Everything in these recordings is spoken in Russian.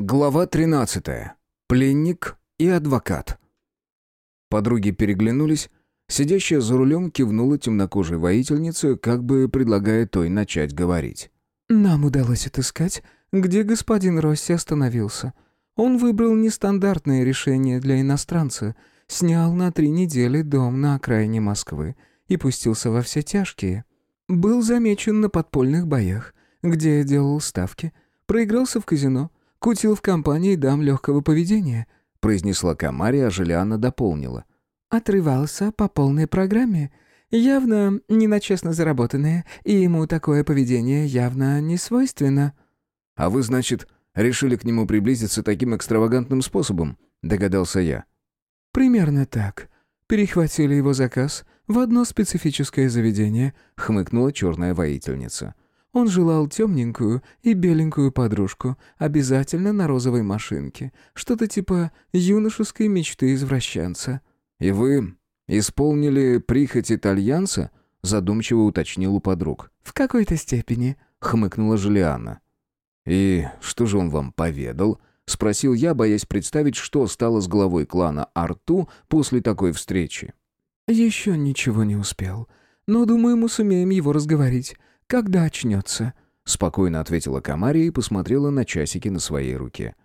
Глава 13. Пленник и адвокат. Подруги переглянулись. Сидящая за рулем кивнула темнокожей воительнице, как бы предлагая той начать говорить. «Нам удалось отыскать, где господин Росси остановился. Он выбрал нестандартное решение для иностранца, снял на три недели дом на окраине Москвы и пустился во все тяжкие. Был замечен на подпольных боях, где делал ставки, проигрался в казино» Кутил в компании дам легкого поведения», — произнесла Камария, а Желиана дополнила. «Отрывался по полной программе. Явно не на честно заработанное, и ему такое поведение явно не свойственно». «А вы, значит, решили к нему приблизиться таким экстравагантным способом?» — догадался я. «Примерно так. Перехватили его заказ в одно специфическое заведение», — хмыкнула черная воительница. Он желал темненькую и беленькую подружку, обязательно на розовой машинке. Что-то типа юношеской мечты извращенца. «И вы исполнили прихоть итальянца?» — задумчиво уточнил у подруг. «В какой-то степени», — хмыкнула Жулиана. «И что же он вам поведал?» — спросил я, боясь представить, что стало с главой клана Арту после такой встречи. «Еще ничего не успел. Но, думаю, мы сумеем его разговорить когда очнется», — спокойно ответила Камария и посмотрела на часики на своей руке.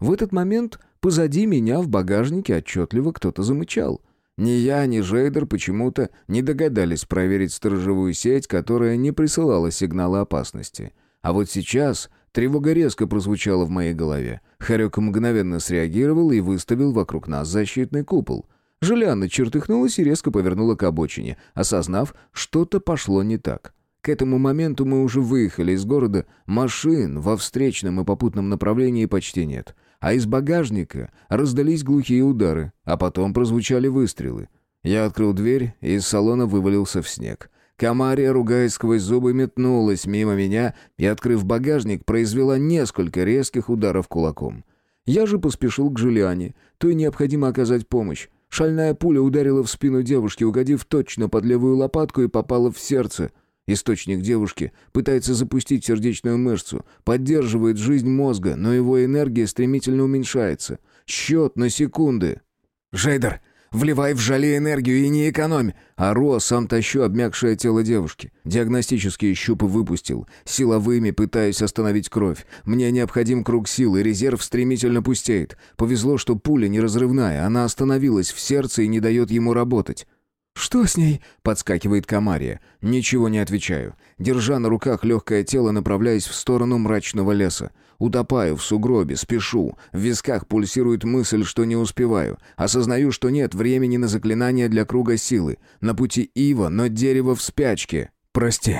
В этот момент позади меня в багажнике отчетливо кто-то замычал. Ни я, ни Жейдер почему-то не догадались проверить сторожевую сеть, которая не присылала сигналы опасности. А вот сейчас тревога резко прозвучала в моей голове. Харек мгновенно среагировал и выставил вокруг нас защитный купол. Желианна чертыхнулась и резко повернула к обочине, осознав, что-то пошло не так. К этому моменту мы уже выехали из города, машин во встречном и попутном направлении почти нет. А из багажника раздались глухие удары, а потом прозвучали выстрелы. Я открыл дверь, и из салона вывалился в снег. Камария, ругаясь сквозь зубы, метнулась мимо меня и, открыв багажник, произвела несколько резких ударов кулаком. Я же поспешил к Джулиане, то и необходимо оказать помощь. Шальная пуля ударила в спину девушки, угодив точно под левую лопатку и попала в сердце — Источник девушки пытается запустить сердечную мышцу, поддерживает жизнь мозга, но его энергия стремительно уменьшается. Счет на секунды. «Жейдер, вливай в жале энергию и не экономь!» Ору, а сам тащу обмякшее тело девушки. Диагностические щупы выпустил. Силовыми пытаюсь остановить кровь. Мне необходим круг силы, резерв стремительно пустеет. Повезло, что пуля неразрывная, она остановилась в сердце и не дает ему работать. «Что с ней?» — подскакивает Камария. Ничего не отвечаю. Держа на руках легкое тело, направляясь в сторону мрачного леса. Утопаю в сугробе, спешу. В висках пульсирует мысль, что не успеваю. Осознаю, что нет времени на заклинание для круга силы. На пути Ива, но дерево в спячке. «Прости,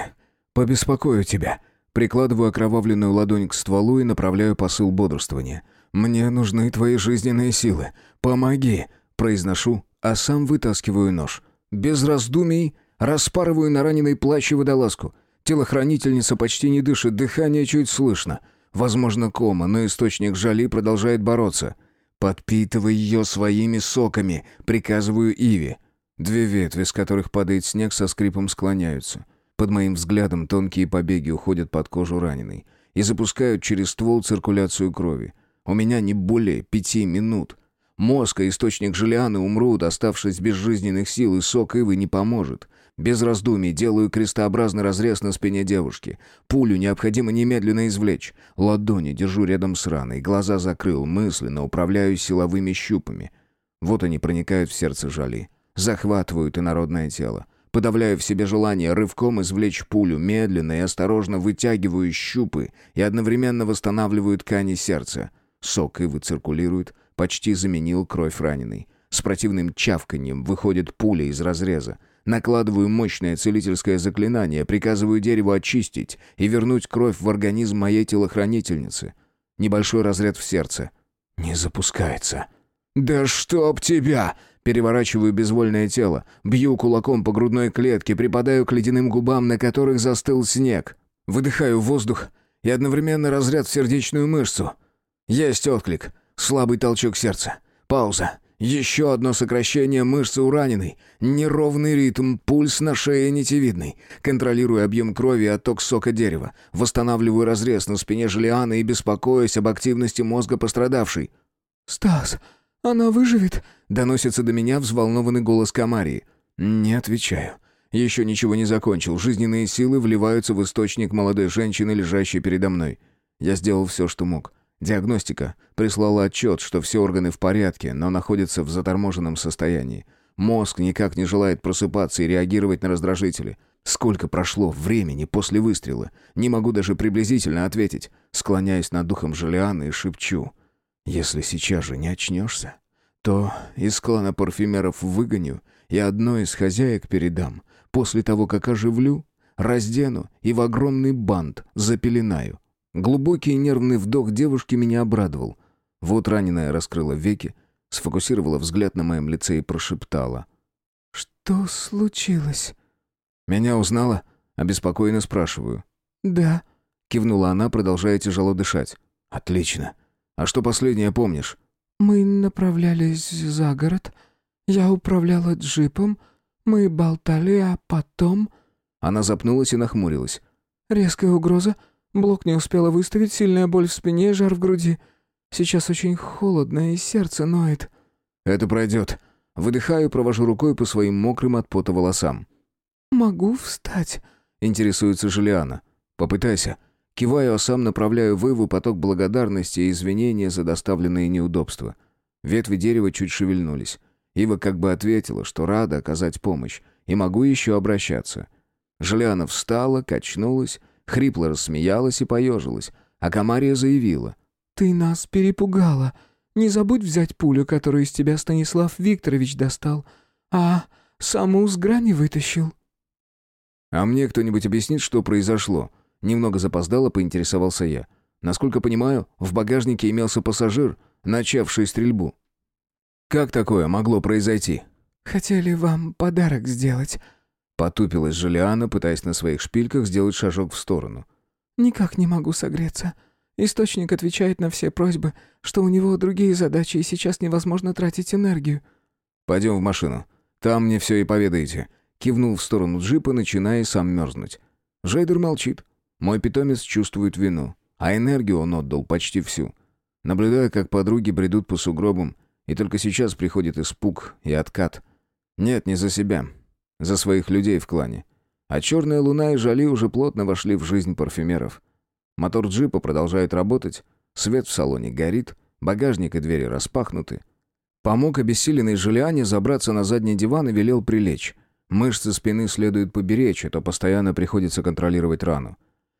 побеспокою тебя». Прикладываю окровавленную ладонь к стволу и направляю посыл бодрствования. «Мне нужны твои жизненные силы. Помоги!» Произношу, а сам вытаскиваю нож. Без раздумий распарываю на раненой плащ водолазку. Телохранительница почти не дышит, дыхание чуть слышно. Возможно, кома, но источник жали продолжает бороться. «Подпитывай ее своими соками», — приказываю Иве. Две ветви, с которых падает снег, со скрипом склоняются. Под моим взглядом тонкие побеги уходят под кожу раненой и запускают через ствол циркуляцию крови. У меня не более пяти минут. Мозг и источник Желианы умрут, оставшись без жизненных сил, и сок Ивы не поможет. Без раздумий делаю крестообразный разрез на спине девушки. Пулю необходимо немедленно извлечь. Ладони держу рядом с раной, глаза закрыл, мысленно управляю силовыми щупами. Вот они проникают в сердце жали. Захватывают инородное тело. Подавляю в себе желание рывком извлечь пулю, медленно и осторожно вытягиваю щупы и одновременно восстанавливаю ткани сердца. Сок Ивы циркулирует, Почти заменил кровь раненой. С противным чавканьем выходит пуля из разреза. Накладываю мощное целительское заклинание, приказываю дереву очистить и вернуть кровь в организм моей телохранительницы. Небольшой разряд в сердце. Не запускается. «Да чтоб тебя!» Переворачиваю безвольное тело, бью кулаком по грудной клетке, припадаю к ледяным губам, на которых застыл снег. Выдыхаю воздух и одновременно разряд в сердечную мышцу. Есть отклик. Слабый толчок сердца. Пауза. Еще одно сокращение мышцы у раненой. Неровный ритм, пульс на шее нитевидный. Контролирую объем крови и отток сока дерева. Восстанавливаю разрез на спине Желианы и беспокоюсь об активности мозга пострадавшей. «Стас, она выживет?» Доносится до меня взволнованный голос Камарии. Не отвечаю. Еще ничего не закончил. Жизненные силы вливаются в источник молодой женщины, лежащей передо мной. Я сделал все, что мог. Диагностика прислала отчет, что все органы в порядке, но находятся в заторможенном состоянии. Мозг никак не желает просыпаться и реагировать на раздражители. Сколько прошло времени после выстрела? Не могу даже приблизительно ответить. Склоняюсь над духом Желианы и шепчу. «Если сейчас же не очнешься, то из клана парфюмеров выгоню и одной из хозяек передам. После того, как оживлю, раздену и в огромный бант запеленаю. Глубокий нервный вдох девушки меня обрадовал. Вот раненая раскрыла веки, сфокусировала взгляд на моем лице и прошептала. «Что случилось?» «Меня узнала?» — обеспокоенно спрашиваю. «Да», — кивнула она, продолжая тяжело дышать. «Отлично. А что последнее помнишь?» «Мы направлялись за город. Я управляла джипом. Мы болтали, а потом...» Она запнулась и нахмурилась. «Резкая угроза. Блок не успела выставить, сильная боль в спине жар в груди. Сейчас очень холодно, и сердце ноет». «Это пройдет». Выдыхаю, провожу рукой по своим мокрым от пота волосам. «Могу встать?» — интересуется Желиана. «Попытайся». Киваю, а сам направляю в поток благодарности и извинения за доставленные неудобства. Ветви дерева чуть шевельнулись. Ива как бы ответила, что рада оказать помощь, и могу еще обращаться. Желиана встала, качнулась, Хрипло рассмеялась и поежилась, а Камария заявила. «Ты нас перепугала. Не забудь взять пулю, которую из тебя Станислав Викторович достал, а саму с грани вытащил». «А мне кто-нибудь объяснит, что произошло?» Немного запоздало, поинтересовался я. Насколько понимаю, в багажнике имелся пассажир, начавший стрельбу. Как такое могло произойти? «Хотели вам подарок сделать», Потупилась Жулиана, пытаясь на своих шпильках сделать шажок в сторону. «Никак не могу согреться. Источник отвечает на все просьбы, что у него другие задачи, и сейчас невозможно тратить энергию». «Пойдем в машину. Там мне все и поведаете». Кивнул в сторону джипа, начиная сам мерзнуть. Жейдер молчит. Мой питомец чувствует вину, а энергию он отдал почти всю. Наблюдая, как подруги бредут по сугробам, и только сейчас приходит испуг и откат. Нет, не за себя, за своих людей в клане. А черная луна и жали уже плотно вошли в жизнь парфюмеров. Мотор джипа продолжает работать, свет в салоне горит, багажник и двери распахнуты. Помог обессиленной Желиане забраться на задний диван и велел прилечь. Мышцы спины следует поберечь, а то постоянно приходится контролировать рану.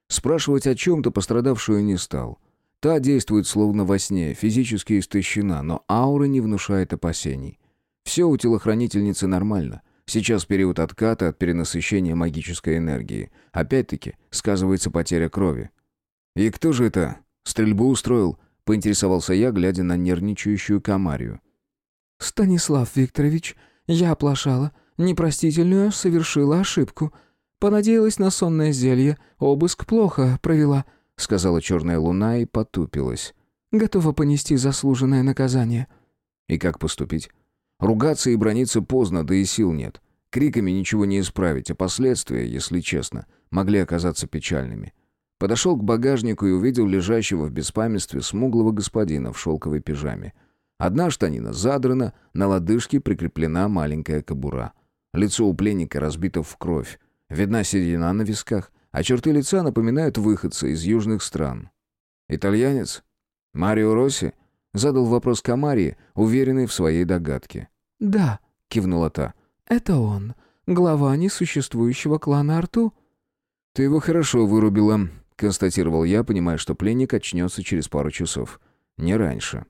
Спрашивать о чем-то пострадавшую не стал. Та действует словно во сне, физически истощена, но аура не внушает опасений. Все у телохранительницы нормально — Сейчас период отката от перенасыщения магической энергии. Опять-таки, сказывается потеря крови. «И кто же это? Стрельбу устроил?» — поинтересовался я, глядя на нервничающую Камарию. «Станислав Викторович, я оплошала. Непростительную совершила ошибку. Понадеялась на сонное зелье. Обыск плохо провела», — сказала черная луна и потупилась. «Готова понести заслуженное наказание». «И как поступить?» Ругаться и брониться поздно, да и сил нет. Криками ничего не исправить, а последствия, если честно, могли оказаться печальными. Подошел к багажнику и увидел лежащего в беспамятстве смуглого господина в шелковой пижаме. Одна штанина задрана, на лодыжке прикреплена маленькая кобура. Лицо у пленника разбито в кровь. Видна седина на висках, а черты лица напоминают выходца из южных стран. «Итальянец? Марио Росси?» Задал вопрос Камарии, уверенный в своей догадке. «Да», — кивнула та. «Это он, глава несуществующего клана Арту». «Ты его хорошо вырубила», — констатировал я, понимая, что пленник очнется через пару часов. Не раньше.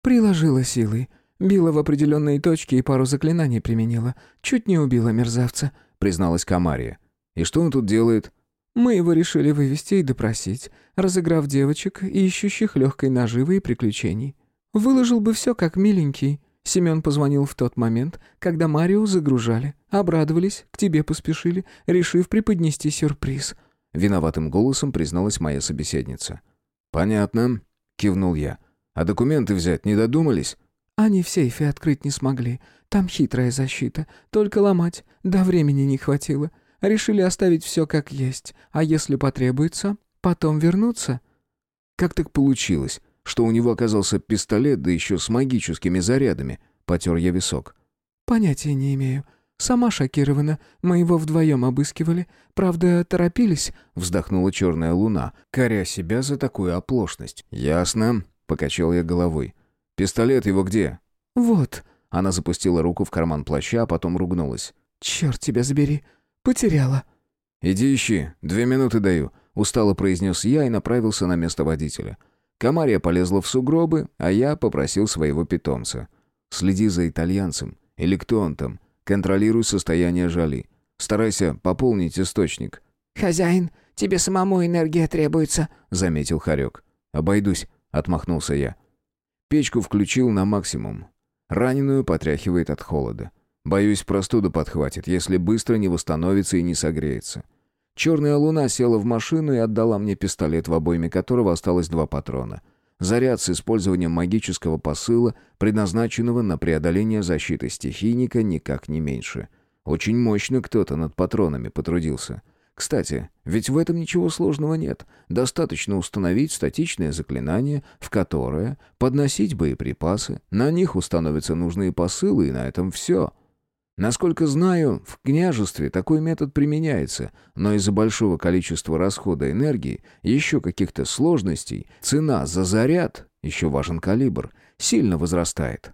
«Приложила силой. Била в определенные точки и пару заклинаний применила. Чуть не убила мерзавца», — призналась Камария. «И что он тут делает?» «Мы его решили вывести и допросить, разыграв девочек, ищущих легкой наживы и приключений. Выложил бы все как миленький». Семен позвонил в тот момент, когда Марио загружали. Обрадовались, к тебе поспешили, решив преподнести сюрприз». Виноватым голосом призналась моя собеседница. «Понятно», — кивнул я. «А документы взять не додумались?» Они в сейфе открыть не смогли. Там хитрая защита. Только ломать. До времени не хватило. Решили оставить все как есть. А если потребуется, потом вернуться». «Как так получилось, что у него оказался пистолет, да еще с магическими зарядами?» — потер я висок. «Понятия не имею. Сама шокирована. Мы его вдвоем обыскивали. Правда, торопились?» — вздохнула черная луна, коря себя за такую оплошность. «Ясно», — покачал я головой. «Пистолет его где?» «Вот». Она запустила руку в карман плаща, а потом ругнулась. «Черт тебя забери. Потеряла». «Иди ищи. Две минуты даю», — устало произнес я и направился на место водителя. Комария полезла в сугробы, а я попросил своего питомца. «Следи за итальянцем. Или кто он там. Контролируй состояние жали. Старайся пополнить источник». «Хозяин, тебе самому энергия требуется», — заметил Харек. «Обойдусь», — отмахнулся я. Печку включил на максимум. Раненую потряхивает от холода. Боюсь, простуду подхватит, если быстро не восстановится и не согреется. Черная луна села в машину и отдала мне пистолет, в обойме которого осталось два патрона. Заряд с использованием магического посыла, предназначенного на преодоление защиты стихийника, никак не меньше. Очень мощно кто-то над патронами потрудился. Кстати, ведь в этом ничего сложного нет. Достаточно установить статичное заклинание, в которое подносить боеприпасы, на них установятся нужные посылы, и на этом все. Насколько знаю, в княжестве такой метод применяется, но из-за большого количества расхода энергии, еще каких-то сложностей, цена за заряд, еще важен калибр, сильно возрастает.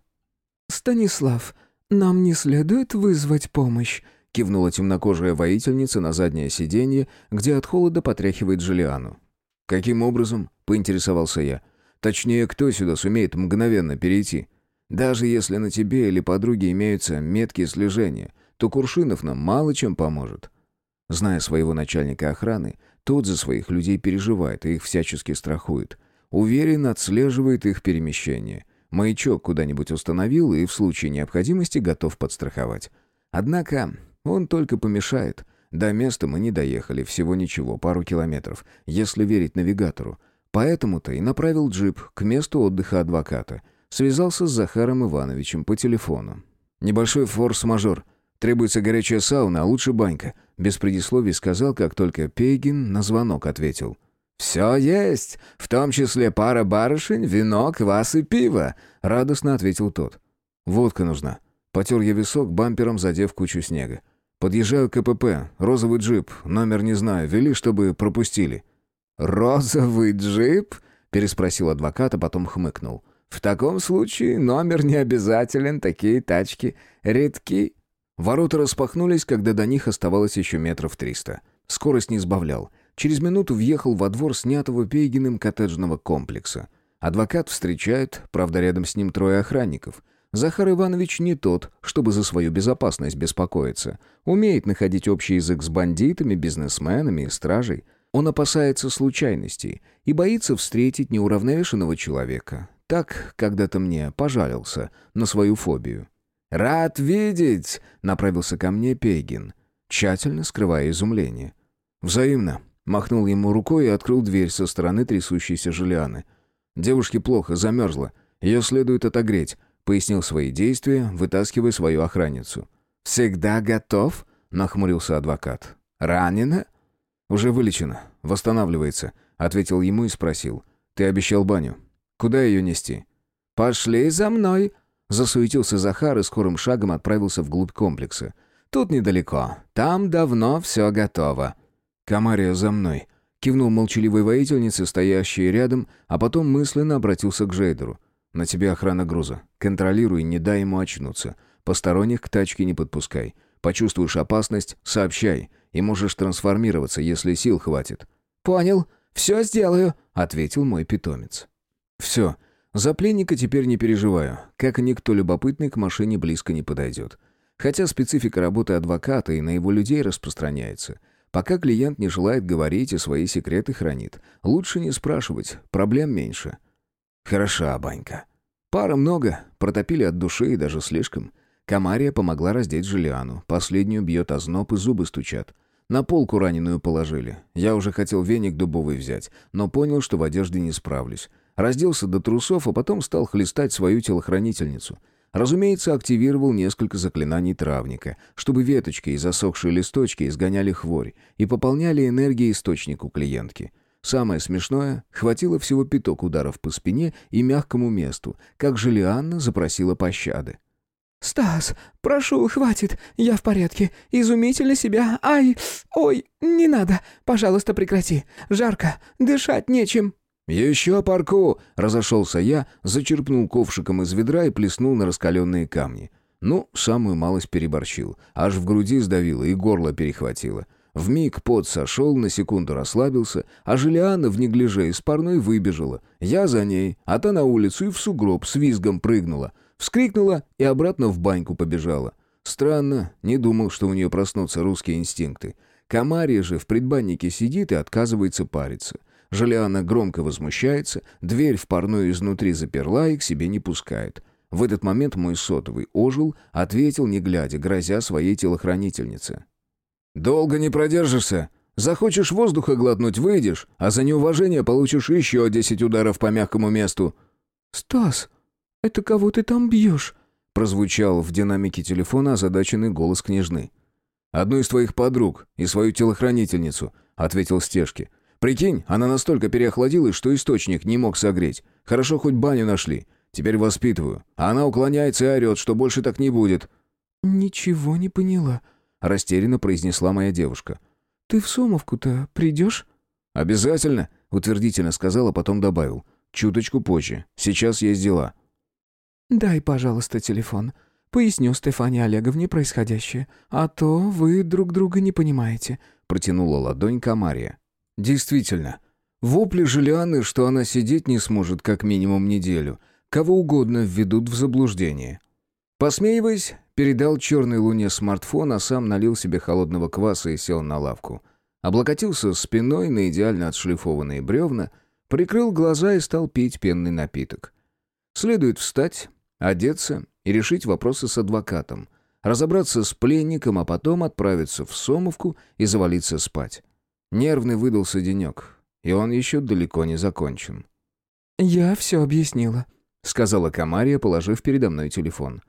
«Станислав, нам не следует вызвать помощь», кивнула темнокожая воительница на заднее сиденье, где от холода потряхивает Джулиану. «Каким образом?» — поинтересовался я. «Точнее, кто сюда сумеет мгновенно перейти?» Даже если на тебе или подруге имеются метки слежения, то Куршинов нам мало чем поможет. Зная своего начальника охраны, тот за своих людей переживает и их всячески страхует. Уверен, отслеживает их перемещение. Маячок куда-нибудь установил и в случае необходимости готов подстраховать. Однако он только помешает. До места мы не доехали, всего ничего, пару километров, если верить навигатору. Поэтому-то и направил джип к месту отдыха адвоката — Связался с Захаром Ивановичем по телефону. «Небольшой форс-мажор. Требуется горячая сауна, а лучше банька», без предисловий сказал, как только Пейгин на звонок ответил. «Все есть, в том числе пара барышень, вино, квас и пиво», — радостно ответил тот. «Водка нужна». Потер я висок, бампером задев кучу снега. «Подъезжаю к КПП, розовый джип, номер не знаю, вели, чтобы пропустили». «Розовый джип?» — переспросил адвокат, а потом хмыкнул. В таком случае номер не обязателен, такие тачки редки. Ворота распахнулись, когда до них оставалось еще метров триста. Скорость не сбавлял. Через минуту въехал во двор снятого Пейгиным коттеджного комплекса. Адвокат встречает, правда, рядом с ним трое охранников. Захар Иванович не тот, чтобы за свою безопасность беспокоиться. Умеет находить общий язык с бандитами, бизнесменами и стражей. Он опасается случайностей и боится встретить неуравновешенного человека, так когда-то мне пожалился на свою фобию. «Рад видеть!» — направился ко мне Пейгин, тщательно скрывая изумление. «Взаимно!» — махнул ему рукой и открыл дверь со стороны трясущейся Жулианы. «Девушке плохо, замерзла. Ее следует отогреть», — пояснил свои действия, вытаскивая свою охранницу. «Всегда готов?» — нахмурился адвокат. «Ранена?» «Уже вылечена. Восстанавливается», — ответил ему и спросил. «Ты обещал баню. Куда ее нести?» «Пошли за мной!» Засуетился Захар и скорым шагом отправился вглубь комплекса. «Тут недалеко. Там давно все готово». «Камария за мной!» Кивнул молчаливой воительнице, стоящей рядом, а потом мысленно обратился к Джейдеру. «На тебе охрана груза. Контролируй, не дай ему очнуться. Посторонних к тачке не подпускай. Почувствуешь опасность — сообщай. И можешь трансформироваться, если сил хватит». «Понял. Все сделаю», — ответил мой питомец. Все. За пленника теперь не переживаю. Как никто любопытный к машине близко не подойдет. Хотя специфика работы адвоката и на его людей распространяется. Пока клиент не желает говорить и свои секреты хранит. Лучше не спрашивать, проблем меньше. Хороша, банька. Пара много, протопили от души и даже слишком. Камария помогла раздеть Жулиану. Последнюю бьет озноб и зубы стучат. На полку раненую положили. Я уже хотел веник дубовый взять, но понял, что в одежде не справлюсь. Разделся до трусов, а потом стал хлестать свою телохранительницу. Разумеется, активировал несколько заклинаний травника, чтобы веточки и засохшие листочки изгоняли хворь и пополняли энергией источник у клиентки. Самое смешное, хватило всего пяток ударов по спине и мягкому месту, как Желианна запросила пощады. «Стас, прошу, хватит, я в порядке. Изумительно себя... Ай, ой, не надо, пожалуйста, прекрати. Жарко, дышать нечем». «Еще парку!» — разошелся я, зачерпнул ковшиком из ведра и плеснул на раскаленные камни. Ну, самую малость переборщил. Аж в груди сдавило и горло перехватило. Вмиг пот сошел, на секунду расслабился, а Желиана в неглиже из парной выбежала. Я за ней, а та на улицу и в сугроб с визгом прыгнула. Вскрикнула и обратно в баньку побежала. Странно, не думал, что у нее проснутся русские инстинкты. Камария же в предбаннике сидит и отказывается париться. Желиана громко возмущается, дверь в парную изнутри заперла и к себе не пускает. В этот момент мой сотовый ожил, ответил, не глядя, грозя своей телохранительнице. «Долго не продержишься. Захочешь воздуха глотнуть — выйдешь, а за неуважение получишь еще десять ударов по мягкому месту». «Стас, это кого ты там бьешь?» — прозвучал в динамике телефона озадаченный голос княжны. «Одну из твоих подруг и свою телохранительницу», — ответил Стежки. Прикинь, она настолько переохладилась, что источник не мог согреть. Хорошо, хоть баню нашли. Теперь воспитываю. А она уклоняется и орет, что больше так не будет». «Ничего не поняла», — растерянно произнесла моя девушка. «Ты в Сомовку-то придешь?» «Обязательно», — утвердительно сказал, а потом добавил. «Чуточку позже. Сейчас есть дела». «Дай, пожалуйста, телефон. Поясню Стефане Олеговне происходящее. А то вы друг друга не понимаете», — протянула ладонь Камария. Действительно, вопли Желианы, что она сидеть не сможет как минимум неделю, кого угодно введут в заблуждение. Посмеиваясь, передал черной луне смартфон, а сам налил себе холодного кваса и сел на лавку. Облокотился спиной на идеально отшлифованные бревна, прикрыл глаза и стал пить пенный напиток. Следует встать, одеться и решить вопросы с адвокатом, разобраться с пленником, а потом отправиться в Сомовку и завалиться спать. Нервный выдался денек, и он еще далеко не закончен. «Я все объяснила», — сказала Камария, положив передо мной телефон.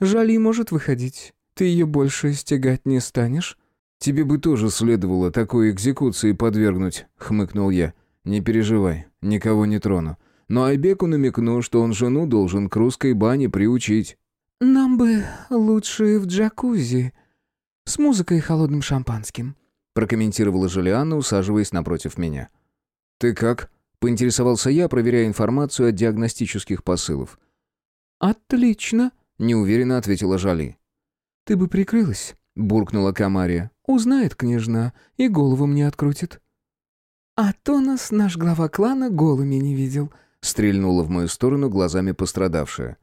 «Жали может выходить. Ты ее больше стягать не станешь?» «Тебе бы тоже следовало такой экзекуции подвергнуть», — хмыкнул я. «Не переживай, никого не трону. Но Айбеку намекну, что он жену должен к русской бане приучить». «Нам бы лучше в джакузи. С музыкой и холодным шампанским прокомментировала Жулианна, усаживаясь напротив меня. «Ты как?» — поинтересовался я, проверяя информацию от диагностических посылов. «Отлично», — неуверенно ответила Жали. «Ты бы прикрылась», — буркнула Камария. «Узнает княжна и голову мне открутит». «А то нас наш глава клана голыми не видел», — стрельнула в мою сторону глазами пострадавшая.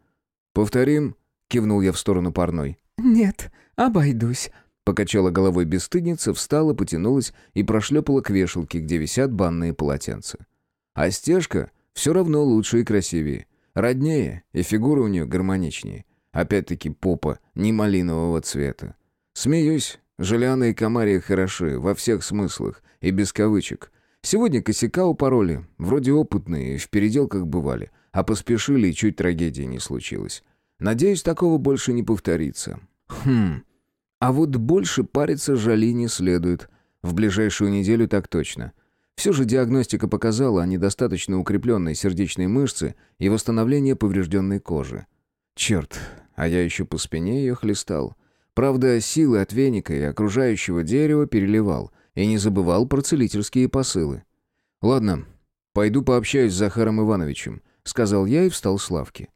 «Повторим?» — кивнул я в сторону парной. «Нет, обойдусь», Покачала головой бесстыдница, встала, потянулась и прошлепала к вешалке, где висят банные полотенца. А стежка все равно лучше и красивее. Роднее, и фигура у нее гармоничнее. Опять-таки попа не малинового цвета. Смеюсь, Желяна и Комария хороши, во всех смыслах, и без кавычек. Сегодня косяка упороли, вроде опытные, в переделках бывали, а поспешили, и чуть трагедии не случилось. Надеюсь, такого больше не повторится. Хм, а вот больше париться жали не следует. В ближайшую неделю так точно. Все же диагностика показала недостаточно укрепленные сердечные мышцы и восстановление поврежденной кожи. Черт, а я еще по спине ее хлестал. Правда, силы от веника и окружающего дерева переливал и не забывал про целительские посылы. «Ладно, пойду пообщаюсь с Захаром Ивановичем», — сказал я и встал с лавки.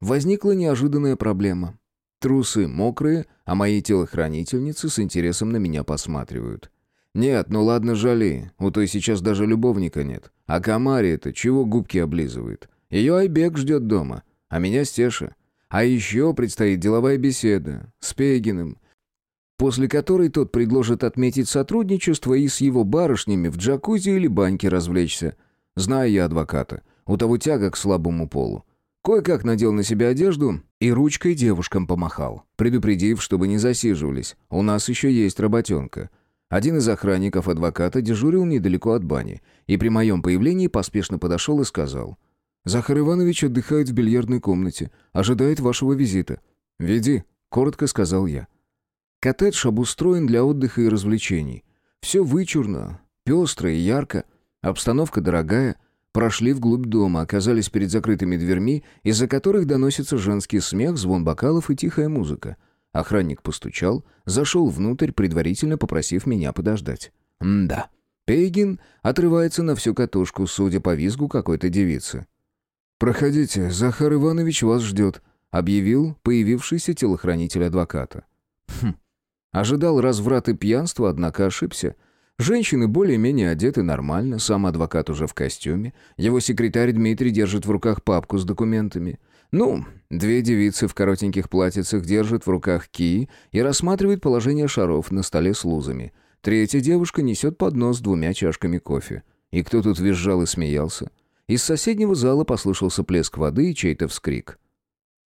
Возникла неожиданная проблема. Трусы мокрые, а мои телохранительницы с интересом на меня посматривают. Нет, ну ладно, жали, у той сейчас даже любовника нет. А Камари-то чего губки облизывает? Ее Айбек ждет дома, а меня Стеша. А еще предстоит деловая беседа с Пегиным, после которой тот предложит отметить сотрудничество и с его барышнями в джакузи или баньке развлечься. Знаю я адвоката, у того тяга к слабому полу. Кое-как надел на себя одежду и ручкой девушкам помахал, предупредив, чтобы не засиживались. У нас еще есть работенка. Один из охранников адвоката дежурил недалеко от бани, и при моем появлении поспешно подошел и сказал. Захар Иванович отдыхает в бильярдной комнате, ожидает вашего визита. Веди, коротко сказал я. Коттедж обустроен для отдыха и развлечений. Все вычурно, пестро и ярко, обстановка дорогая. Прошли вглубь дома, оказались перед закрытыми дверьми, из-за которых доносится женский смех, звон бокалов и тихая музыка. Охранник постучал, зашел внутрь, предварительно попросив меня подождать. М-да. Пейгин отрывается на всю катушку, судя по визгу какой-то девицы. «Проходите, Захар Иванович вас ждет», — объявил появившийся телохранитель адвоката. Хм. Ожидал разврат и пьянства, однако ошибся. Женщины более-менее одеты нормально, сам адвокат уже в костюме. Его секретарь Дмитрий держит в руках папку с документами. Ну, две девицы в коротеньких платьицах держат в руках кии и рассматривают положение шаров на столе с лузами. Третья девушка несет поднос с двумя чашками кофе. И кто тут визжал и смеялся? Из соседнего зала послышался плеск воды и чей-то вскрик.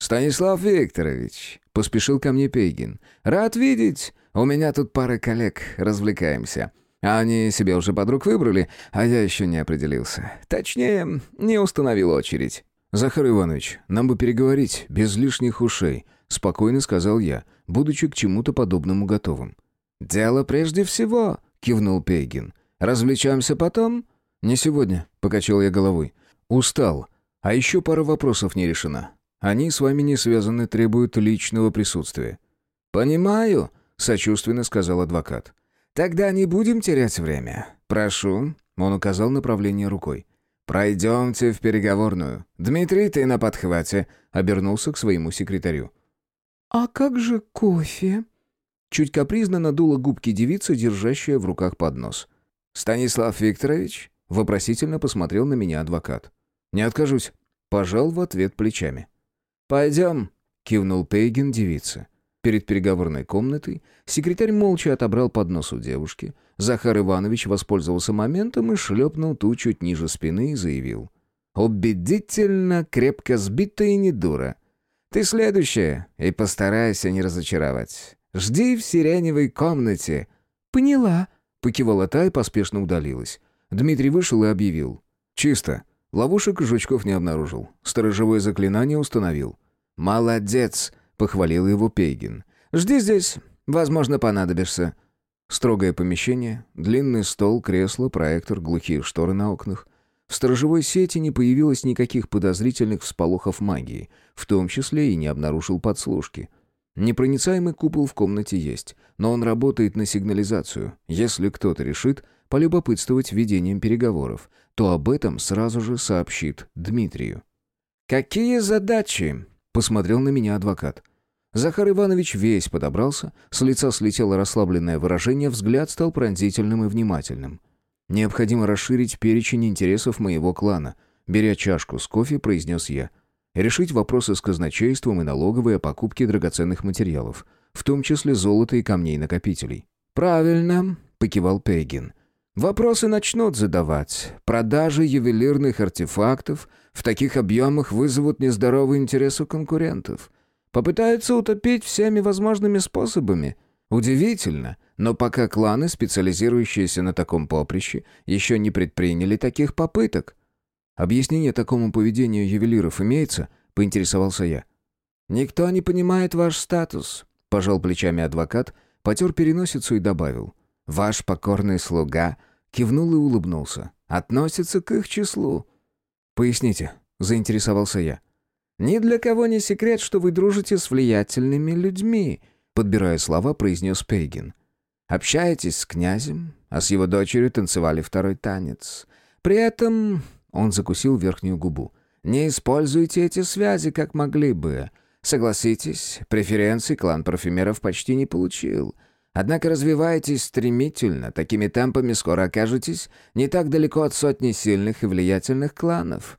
«Станислав Викторович!» — поспешил ко мне Пейгин. «Рад видеть! У меня тут пара коллег, развлекаемся. Они себе уже подруг выбрали, а я еще не определился. Точнее, не установил очередь». «Захар Иванович, нам бы переговорить, без лишних ушей», — спокойно сказал я, будучи к чему-то подобному готовым. «Дело прежде всего», — кивнул Пейгин. «Развлечаемся потом?» «Не сегодня», — покачал я головой. «Устал. А еще пара вопросов не решена. Они с вами не связаны, требуют личного присутствия». «Понимаю», — сочувственно сказал адвокат. «Тогда не будем терять время. Прошу», — он указал направление рукой. «Пройдемте в переговорную. Дмитрий, ты на подхвате», — обернулся к своему секретарю. «А как же кофе?» Чуть капризно надула губки девица, держащая в руках поднос. «Станислав Викторович?» — вопросительно посмотрел на меня адвокат. «Не откажусь». Пожал в ответ плечами. «Пойдем», — кивнул Пейген девице. Перед переговорной комнатой секретарь молча отобрал поднос у девушки. Захар Иванович воспользовался моментом и шлепнул ту чуть ниже спины и заявил. «Убедительно, крепко сбита и не дура. Ты следующая, и постарайся не разочаровать. Жди в сиреневой комнате». «Поняла», — покивала та и поспешно удалилась. Дмитрий вышел и объявил. «Чисто. Ловушек жучков не обнаружил. Сторожевое заклинание установил. «Молодец!» — похвалил его Пейгин. «Жди здесь. Возможно, понадобишься». Строгое помещение, длинный стол, кресло, проектор, глухие шторы на окнах. В сторожевой сети не появилось никаких подозрительных всполохов магии, в том числе и не обнаружил подслушки. Непроницаемый купол в комнате есть, но он работает на сигнализацию. Если кто-то решит полюбопытствовать ведением переговоров, то об этом сразу же сообщит Дмитрию. «Какие задачи?» — посмотрел на меня адвокат. Захар Иванович весь подобрался, с лица слетело расслабленное выражение, взгляд стал пронзительным и внимательным. «Необходимо расширить перечень интересов моего клана», — беря чашку с кофе, произнес я. «Решить вопросы с казначейством и налоговой о покупке драгоценных материалов, в том числе золота и камней-накопителей». «Правильно», — покивал Пейгин. Вопросы начнут задавать. Продажи ювелирных артефактов в таких объемах вызовут нездоровый интерес у конкурентов. Попытаются утопить всеми возможными способами. Удивительно, но пока кланы, специализирующиеся на таком поприще, еще не предприняли таких попыток. Объяснение такому поведению ювелиров имеется, поинтересовался я. Никто не понимает ваш статус, пожал плечами адвокат, потер переносицу и добавил: Ваш покорный слуга кивнул и улыбнулся. Относится к их числу. Поясните, заинтересовался я. Ни для кого не секрет, что вы дружите с влиятельными людьми, подбирая слова, произнес Пейгин. Общаетесь с князем, а с его дочерью танцевали второй танец. При этом он закусил верхнюю губу. Не используйте эти связи, как могли бы. Согласитесь, преференций клан парфюмеров почти не получил. Однако развиваетесь стремительно, такими темпами скоро окажетесь не так далеко от сотни сильных и влиятельных кланов.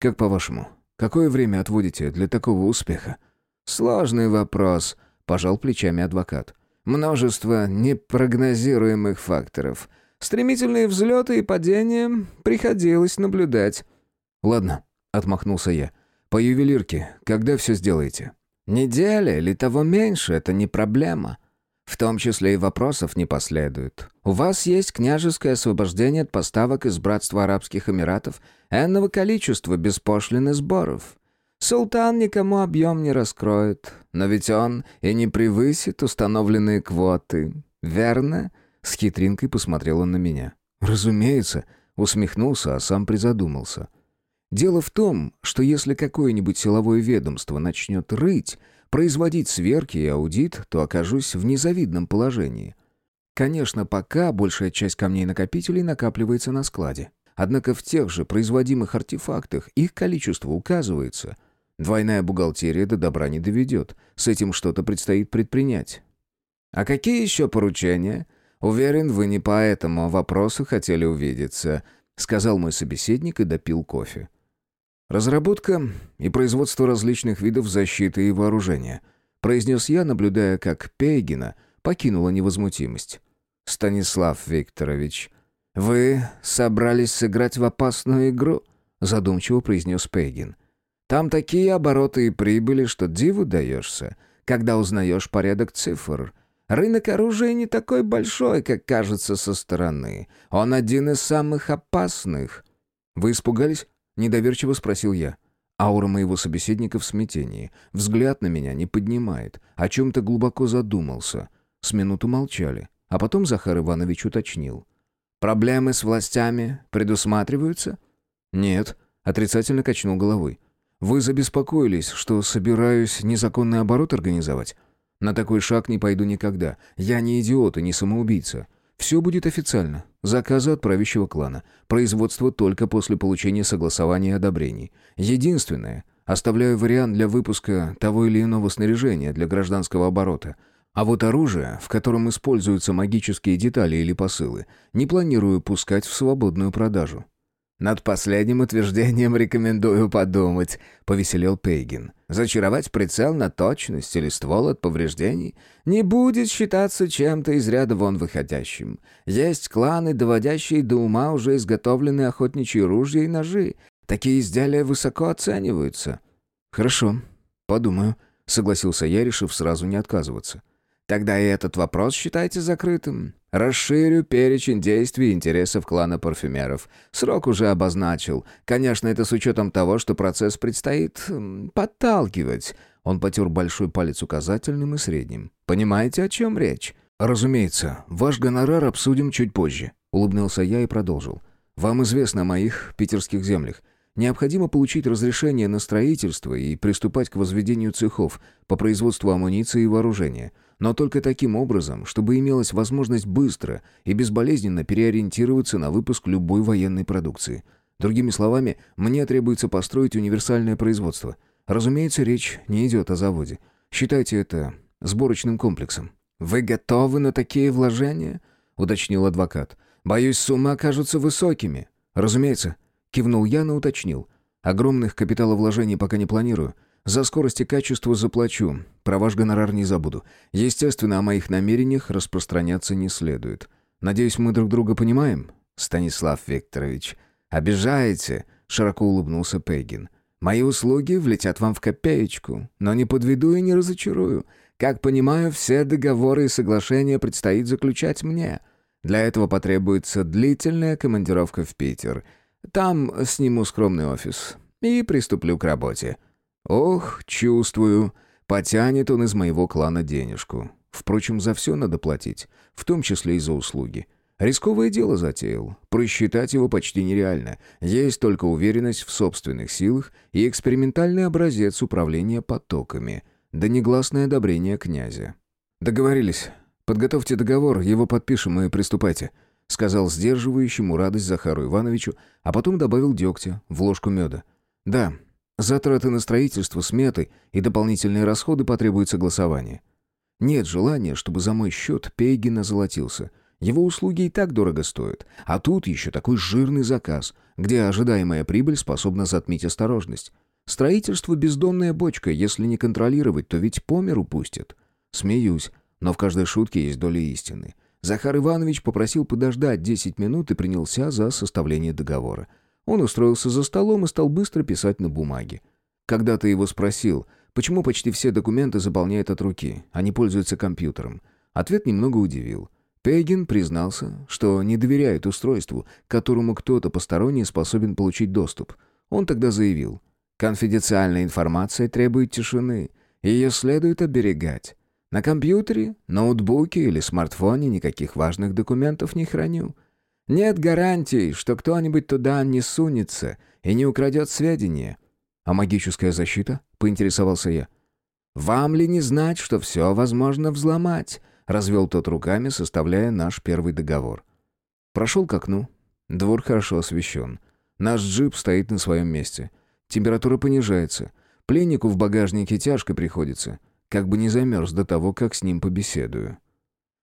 Как по-вашему, какое время отводите для такого успеха? Сложный вопрос, пожал плечами адвокат. Множество непрогнозируемых факторов. Стремительные взлеты и падения приходилось наблюдать. Ладно, отмахнулся я. По ювелирке, когда все сделаете? Неделя или того меньше, это не проблема. В том числе и вопросов не последует. У вас есть княжеское освобождение от поставок из Братства Арабских Эмиратов энного количества беспошлиных сборов. Султан никому объем не раскроет, но ведь он и не превысит установленные квоты. Верно?» С хитринкой посмотрел он на меня. «Разумеется», — усмехнулся, а сам призадумался. «Дело в том, что если какое-нибудь силовое ведомство начнет рыть, производить сверки и аудит, то окажусь в незавидном положении. Конечно, пока большая часть камней-накопителей накапливается на складе. Однако в тех же производимых артефактах их количество указывается. Двойная бухгалтерия до добра не доведет. С этим что-то предстоит предпринять. «А какие еще поручения?» «Уверен, вы не по этому вопросу хотели увидеться», — сказал мой собеседник и допил кофе. «Разработка и производство различных видов защиты и вооружения», — произнес я, наблюдая, как Пейгина покинула невозмутимость. «Станислав Викторович, вы собрались сыграть в опасную игру?» — задумчиво произнес Пейгин. «Там такие обороты и прибыли, что диву даешься, когда узнаешь порядок цифр». Рынок оружия не такой большой, как кажется со стороны. Он один из самых опасных». «Вы испугались?» — недоверчиво спросил я. Аура моего собеседника в смятении. Взгляд на меня не поднимает. О чем-то глубоко задумался. С минуту молчали. А потом Захар Иванович уточнил. «Проблемы с властями предусматриваются?» «Нет», — отрицательно качнул головой. «Вы забеспокоились, что собираюсь незаконный оборот организовать?» На такой шаг не пойду никогда. Я не идиот и не самоубийца. Все будет официально. Заказы от правящего клана. Производство только после получения согласования и одобрений. Единственное, оставляю вариант для выпуска того или иного снаряжения для гражданского оборота. А вот оружие, в котором используются магические детали или посылы, не планирую пускать в свободную продажу. «Над последним утверждением рекомендую подумать», — повеселел Пейгин. «Зачаровать прицел на точность или ствол от повреждений не будет считаться чем-то из ряда вон выходящим. Есть кланы, доводящие до ума уже изготовленные охотничьи ружья и ножи. Такие изделия высоко оцениваются». «Хорошо, подумаю», — согласился я, решив сразу не отказываться. Тогда и этот вопрос считайте закрытым. Расширю перечень действий и интересов клана парфюмеров. Срок уже обозначил. Конечно, это с учетом того, что процесс предстоит подталкивать. Он потер большой палец указательным и средним. Понимаете, о чем речь? Разумеется, ваш гонорар обсудим чуть позже. Улыбнулся я и продолжил. Вам известно о моих питерских землях. Необходимо получить разрешение на строительство и приступать к возведению цехов по производству амуниции и вооружения – но только таким образом, чтобы имелась возможность быстро и безболезненно переориентироваться на выпуск любой военной продукции. Другими словами, мне требуется построить универсальное производство. Разумеется, речь не идет о заводе. Считайте это сборочным комплексом. «Вы готовы на такие вложения?» — уточнил адвокат. «Боюсь, суммы окажутся высокими». «Разумеется», — кивнул я, но уточнил. «Огромных капиталовложений пока не планирую. За скорость и качество заплачу. Про ваш гонорар не забуду. Естественно, о моих намерениях распространяться не следует. Надеюсь, мы друг друга понимаем? Станислав Викторович. Обижаете? Широко улыбнулся Пегин. Мои услуги влетят вам в копеечку, но не подведу и не разочарую. Как понимаю, все договоры и соглашения предстоит заключать мне. Для этого потребуется длительная командировка в Питер. Там сниму скромный офис и приступлю к работе. Ох, чувствую, потянет он из моего клана денежку. Впрочем, за все надо платить, в том числе и за услуги. Рисковое дело затеял. Просчитать его почти нереально. Есть только уверенность в собственных силах и экспериментальный образец управления потоками. Да негласное одобрение князя. «Договорились. Подготовьте договор, его подпишем и приступайте», — сказал сдерживающему радость Захару Ивановичу, а потом добавил дегтя в ложку меда. «Да, Затраты на строительство, сметы и дополнительные расходы потребует согласования. Нет желания, чтобы за мой счет Пейгин озолотился. Его услуги и так дорого стоят. А тут еще такой жирный заказ, где ожидаемая прибыль способна затмить осторожность. Строительство — бездонная бочка, если не контролировать, то ведь по миру. Смеюсь, но в каждой шутке есть доля истины. Захар Иванович попросил подождать 10 минут и принялся за составление договора. Он устроился за столом и стал быстро писать на бумаге. Когда-то его спросил, почему почти все документы заполняет от руки, а не пользуется компьютером. Ответ немного удивил. Пейгин признался, что не доверяет устройству, к которому кто-то посторонний способен получить доступ. Он тогда заявил, «Конфиденциальная информация требует тишины, ее следует оберегать. На компьютере, ноутбуке или смартфоне никаких важных документов не храню. Нет гарантий, что кто-нибудь туда не сунется и не украдет сведения». «А магическая защита?» — поинтересовался я. «Вам ли не знать, что все возможно взломать?» — развел тот руками, составляя наш первый договор. Прошел к окну. Двор хорошо освещен. Наш джип стоит на своем месте. Температура понижается. Пленнику в багажнике тяжко приходится. Как бы не замерз до того, как с ним побеседую.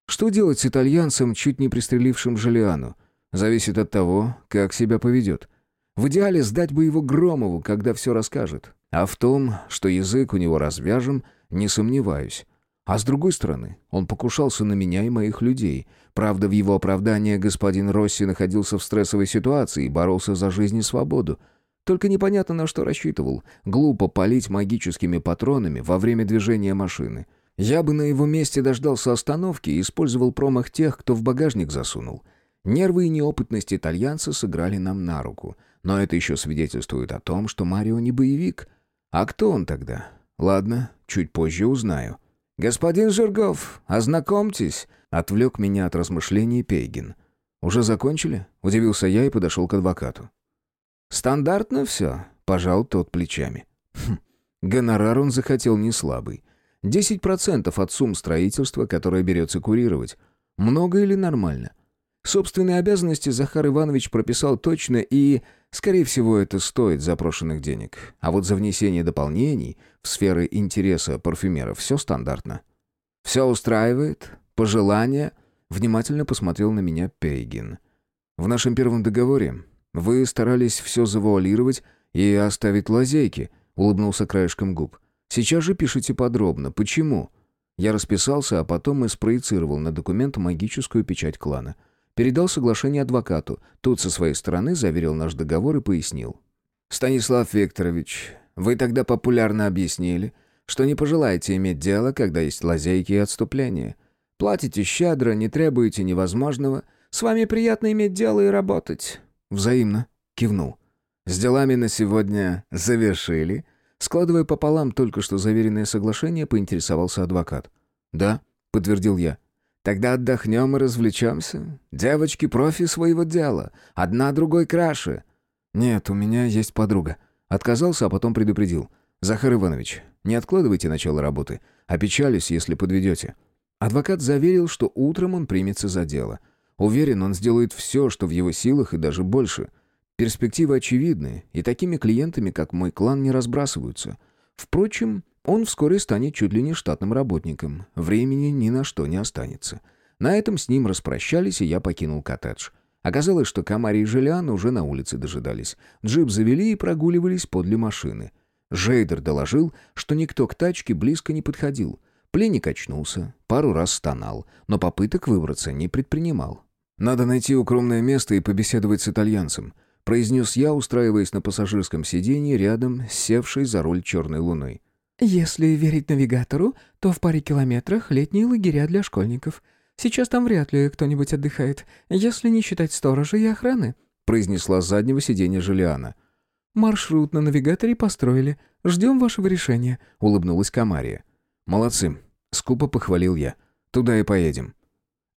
Что делать с итальянцем, чуть не пристрелившим Желиану? Зависит от того, как себя поведет. В идеале сдать бы его Громову, когда все расскажет. А в том, что язык у него развяжем, не сомневаюсь. А с другой стороны, он покушался на меня и моих людей. Правда, в его оправдание господин Росси находился в стрессовой ситуации и боролся за жизнь и свободу. Только непонятно, на что рассчитывал. Глупо палить магическими патронами во время движения машины. Я бы на его месте дождался остановки и использовал промах тех, кто в багажник засунул. Нервы и неопытность итальянца сыграли нам на руку. Но это еще свидетельствует о том, что Марио не боевик. А кто он тогда? Ладно, чуть позже узнаю. «Господин Жиргов, ознакомьтесь», — отвлек меня от размышлений Пейгин. «Уже закончили?» — удивился я и подошел к адвокату. «Стандартно все», — пожал тот плечами. Хм, гонорар он захотел не слабый. Десять процентов от сумм строительства, которое берется курировать. Много или нормально? Собственные обязанности Захар Иванович прописал точно и, скорее всего, это стоит запрошенных денег. А вот за внесение дополнений в сферы интереса парфюмера все стандартно. «Все устраивает? Пожелания?» Внимательно посмотрел на меня Пейгин. «В нашем первом договоре вы старались все завуалировать и оставить лазейки», улыбнулся краешком губ. «Сейчас же пишите подробно. Почему?» Я расписался, а потом и спроецировал на документ магическую печать клана – Передал соглашение адвокату. Тот со своей стороны заверил наш договор и пояснил. «Станислав Викторович, вы тогда популярно объяснили, что не пожелаете иметь дело, когда есть лазейки и отступления. Платите щедро, не требуете невозможного. С вами приятно иметь дело и работать». «Взаимно», — кивнул. «С делами на сегодня завершили?» Складывая пополам только что заверенное соглашение, поинтересовался адвокат. «Да», — подтвердил я. Тогда отдохнем и развлечемся. Девочки профи своего дела. Одна другой краше». «Нет, у меня есть подруга». Отказался, а потом предупредил. «Захар Иванович, не откладывайте начало работы. Опечалюсь, если подведете». Адвокат заверил, что утром он примется за дело. Уверен, он сделает все, что в его силах и даже больше. Перспективы очевидны, и такими клиентами, как мой клан, не разбрасываются. Впрочем, он вскоре станет чуть ли не штатным работником. Времени ни на что не останется. На этом с ним распрощались, и я покинул коттедж. Оказалось, что Камари и Желиан уже на улице дожидались. Джип завели и прогуливались подле машины. Жейдер доложил, что никто к тачке близко не подходил. Пленник очнулся, пару раз стонал, но попыток выбраться не предпринимал. «Надо найти укромное место и побеседовать с итальянцем», произнес я, устраиваясь на пассажирском сиденье рядом с севшей за руль черной луной. Если верить навигатору, то в паре километрах летние лагеря для школьников. Сейчас там вряд ли кто-нибудь отдыхает, если не считать сторожа и охраны», — произнесла с заднего сиденья Жулиана. «Маршрут на навигаторе построили. Ждем вашего решения», — улыбнулась Камария. «Молодцы», — скупо похвалил я. «Туда и поедем».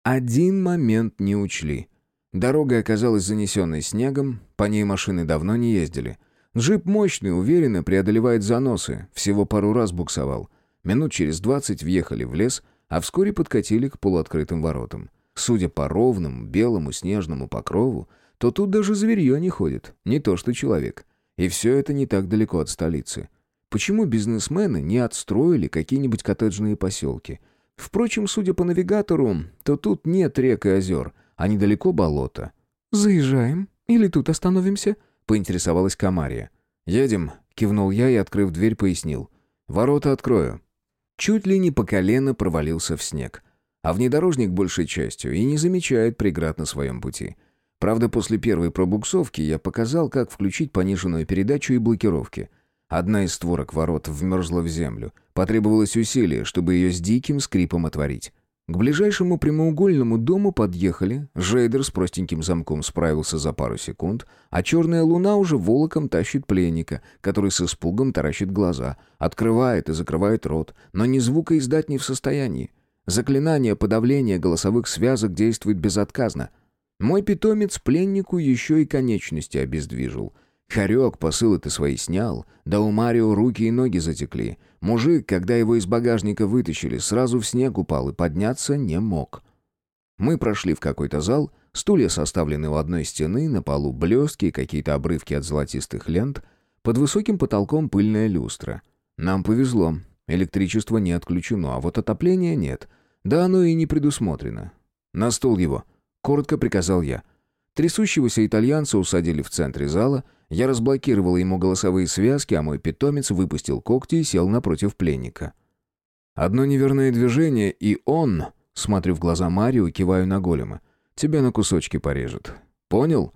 Один момент не учли. Дорога оказалась занесенной снегом, по ней машины давно не ездили. Джип мощный, уверенно преодолевает заносы. Всего пару раз буксовал. Минут через двадцать въехали в лес, а вскоре подкатили к полуоткрытым воротам. Судя по ровному, белому снежному покрову, то тут даже зверье не ходит, не то что человек. И все это не так далеко от столицы. Почему бизнесмены не отстроили какие-нибудь коттеджные поселки? Впрочем, судя по навигатору, то тут нет рек и озер, а недалеко болото. «Заезжаем? Или тут остановимся?» — поинтересовалась Камария. «Едем», — кивнул я и, открыв дверь, пояснил. «Ворота открою». Чуть ли не по колено провалился в снег. А внедорожник большей частью и не замечает преград на своем пути. Правда, после первой пробуксовки я показал, как включить пониженную передачу и блокировки. Одна из створок ворот вмерзла в землю. Потребовалось усилие, чтобы ее с диким скрипом отворить. К ближайшему прямоугольному дому подъехали, Жейдер с простеньким замком справился за пару секунд, а черная луна уже волоком тащит пленника, который с испугом таращит глаза, открывает и закрывает рот, но ни звука издать не в состоянии. Заклинание подавления голосовых связок действует безотказно. Мой питомец пленнику еще и конечности обездвижил — Харек посылы-то свои снял, да у Марио руки и ноги затекли. Мужик, когда его из багажника вытащили, сразу в снег упал и подняться не мог. Мы прошли в какой-то зал, стулья составлены у одной стены, на полу блестки, какие-то обрывки от золотистых лент, под высоким потолком пыльная люстра. Нам повезло, электричество не отключено, а вот отопления нет. Да оно и не предусмотрено. «На стол его», — коротко приказал я. Трясущегося итальянца усадили в центре зала — я разблокировал ему голосовые связки, а мой питомец выпустил когти и сел напротив пленника. Одно неверное движение, и он, смотрю в глаза Марио и киваю на голема, тебя на кусочки порежет. Понял?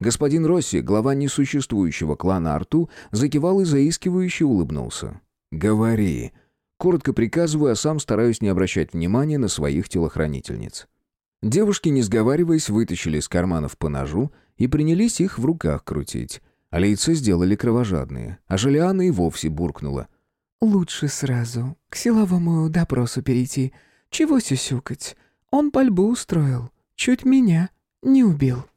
Господин Росси, глава несуществующего клана Арту, закивал и заискивающе улыбнулся. «Говори». Коротко приказываю, а сам стараюсь не обращать внимания на своих телохранительниц. Девушки, не сговариваясь, вытащили из карманов по ножу и принялись их в руках крутить. А лица сделали кровожадные, а Желиана и вовсе буркнула. «Лучше сразу к силовому допросу перейти. Чего сюсюкать? Он пальбу устроил. Чуть меня не убил».